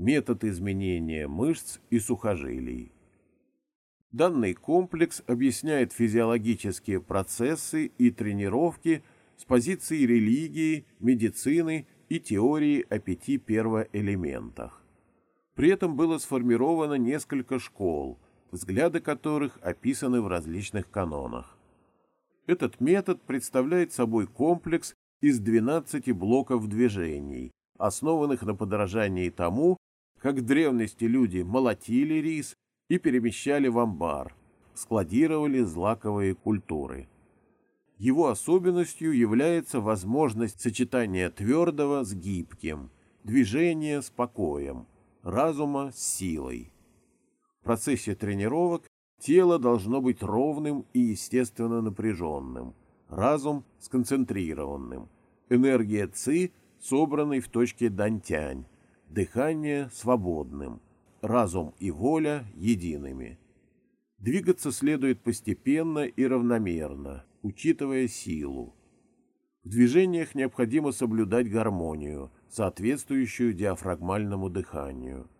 метод изменения мышц и сухожилий. Данный комплекс объясняет физиологические процессы и тренировки с позиции религии, медицины и теории о пяти первоэлементах. При этом было сформировано несколько школ, взгляды которых описаны в различных канонах. Этот метод представляет собой комплекс из 12 блоков движений, основанных на подражании тому, как в древности люди молотили рис и перемещали в амбар, складировали злаковые культуры. Его особенностью является возможность сочетания твердого с гибким, движения с покоем, разума с силой. В процессе тренировок тело должно быть ровным и естественно напряженным, разум сконцентрированным, энергия ЦИ собранной в точке Дантянь, дыхание свободным, разум и воля едиными. Двигаться следует постепенно и равномерно, учитывая силу. В движениях необходимо соблюдать гармонию, соответствующую диафрагмальному дыханию –